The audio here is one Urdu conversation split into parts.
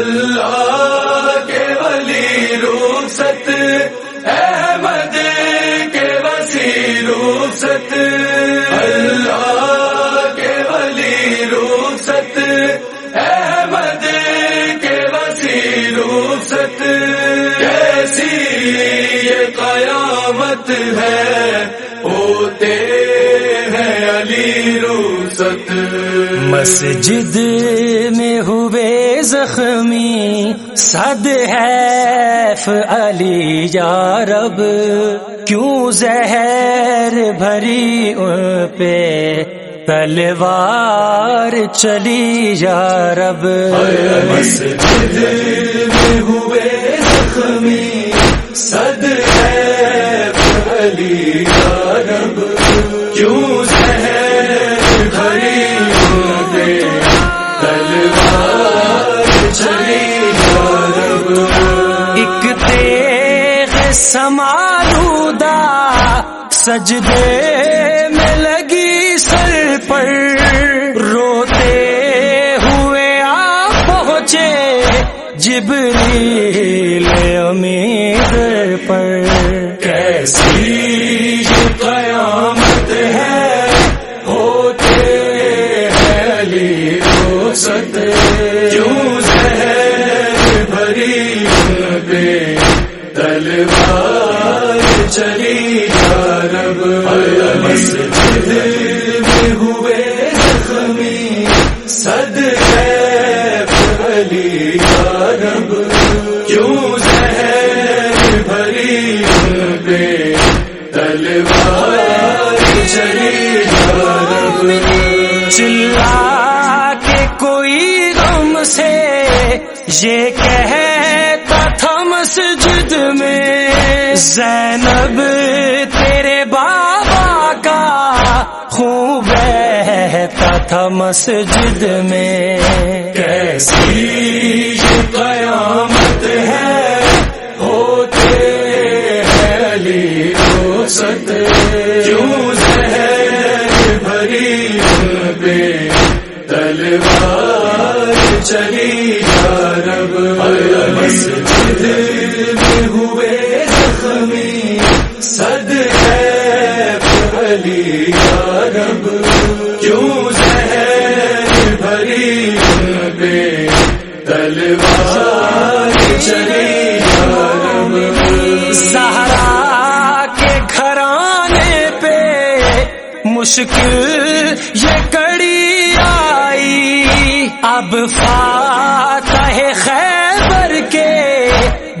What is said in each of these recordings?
اللہ کے ولی روست احمد کے وسی روست اللہ کے ولی روست احمد کے وسی روست کیسی یہ قیامت ہے، ہوتے ہیں علی روست مسجد میں ہوئے زخمی صد حیف علی یا رب، کیوں زہر بھری ان پہ تلوار چلی یا رب؟ مسجد میں ہوئے زخمی سجدے میں لگی سر پر روتے ہوئے آ پہنچے جبریل امیر پر کیسی قیامت ہے ہوتے ہیں علی روست کیوں زہر بھری ان پہ تلوار چلی یا میں ہوئے زخمی ہے علی یا رب کیوں زہر بھری پہ تلوار چلی رب چلا کے کوئی غم سے یہ کہتا تھا مسجد میں زینب مسجد میں۔ کیسی یہ قیامت ہے؟ ہوتے ہیں علی روست کیوں زہر بھری ان پہ؟ تلوار چلی یا رب؟ مسجد میں ہوئے زخمی۔ صد ہے علی یا رب۔ تلوار چلی زہرا کے گھرانے پہ مشکل یہ کڑی آئی اب فاتح خیبر کے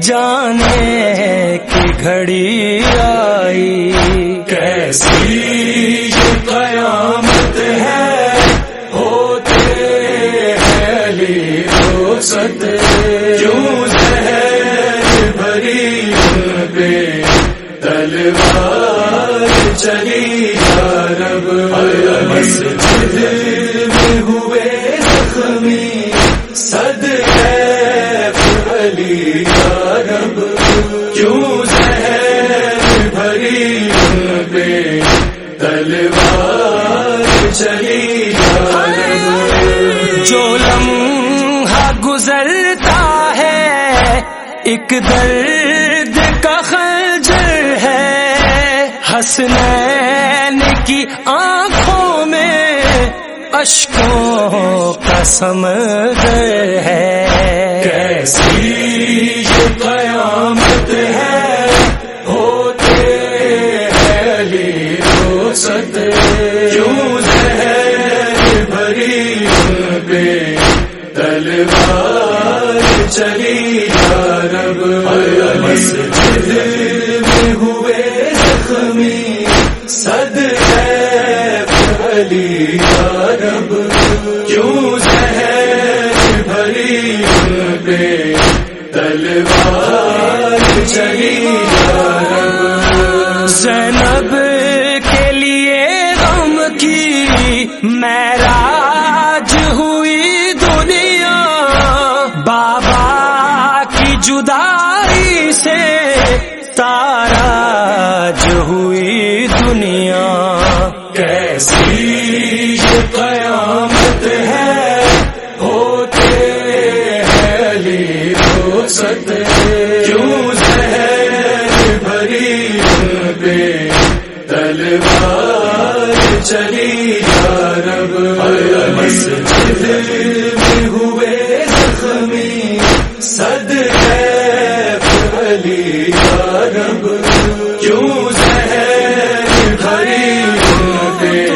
جانے کی گھڑی آئی۔ کیسی گزرتا ہے، ایک درد کا خنجر ہے۔ حسنین کی آنکھوں میں اشکوں کا سمندر ہے۔ کیسی قیام چلی یا مسجد میں ہوئے زخمی صد ہے علی کا سے تارا جو ہوئی دنیا کیسی قیامت ہے؟ ہوتے ہیں لی کیوں کیوں زہر بھری پہ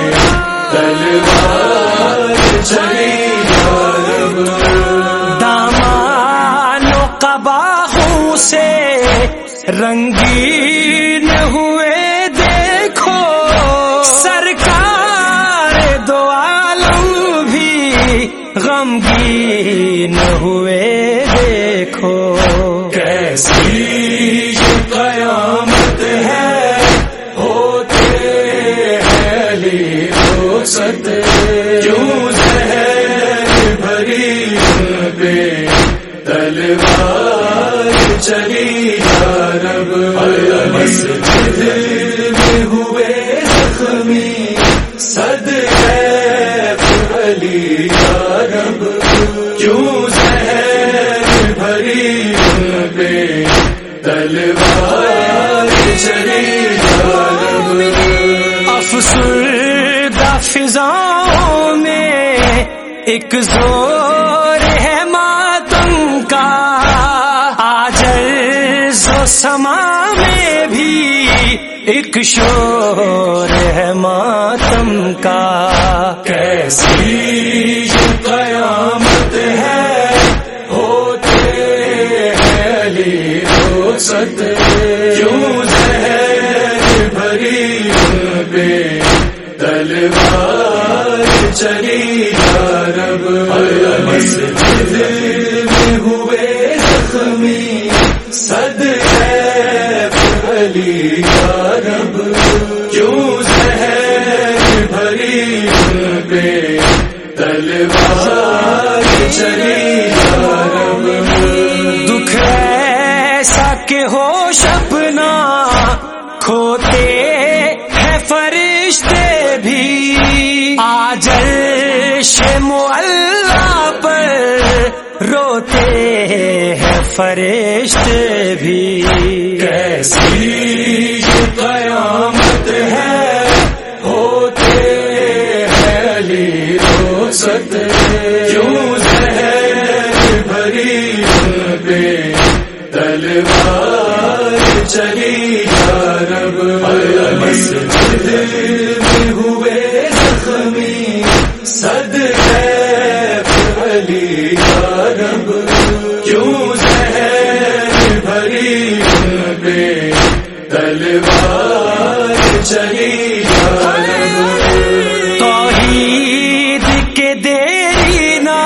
تلوار چلی رب دامان و قباہوں سے رنگین ہوئے دیکھو۔ سرکار دو عالم بھی غمگین ہوئے دیکھو۔ کیسی ان پہ تلوار چلی رب، مسجد میں ہوئے زخمی، صد علی رب، کیوں زہر بھری ان پہ تلوار چلی رب؟ افسردہ فضاؤں میں ایک زور ہے ایک شور ہے ماتم کا۔ کیسی قیامت ہے؟ ہوتے ہیں علی ہو ست کیوں زہر بھری پہ۔ تلوار چلی رب۔ مسجد کہ ہو شپنا کھوتے ہیں فرشتے بھی۔ آج مل پر روتے ہیں فرشتے بھی۔ کیسی زخمی صد ہے علی رب کیوں زہر بھری پہ تلوار چلی توحید کے دیری نا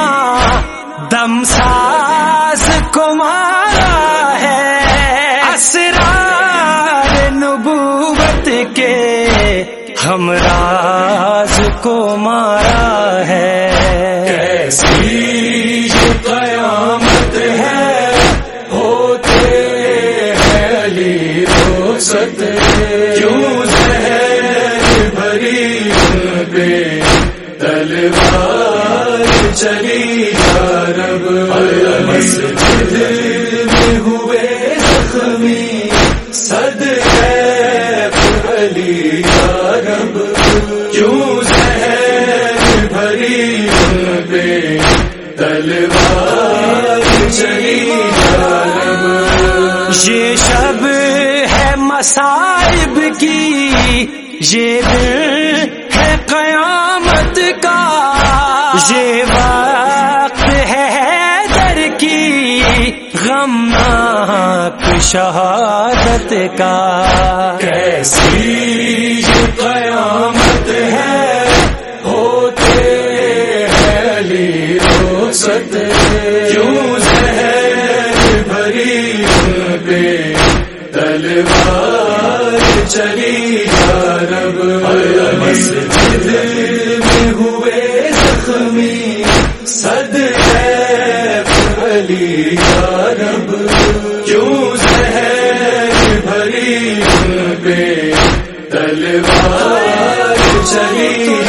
دم ساز کو مارا ہے۔ اسرار نبوت کے ہم راز کو مارا علی رو کیوں زہر بھری پہ تلوار چلی رب مسجد میں ہوئے زخمی صد ہے علی رب کیوں زہر بھری پہ تلوار چلی رب؟ یہ شب کی یہ دن ہے قیامت کا۔ یہ وقت ہے حیدر کی غمناک شہادت کا۔ کیسی یہ قیامت ہے؟ ہوتے ہیں علی رو کیوں زہر بھری ان پہ؟ تلوار چلی رب مسجد میں ہوئے زخمی صد علی رب۔ کیوں زہر بھری ان پہ؟ تلوار چلی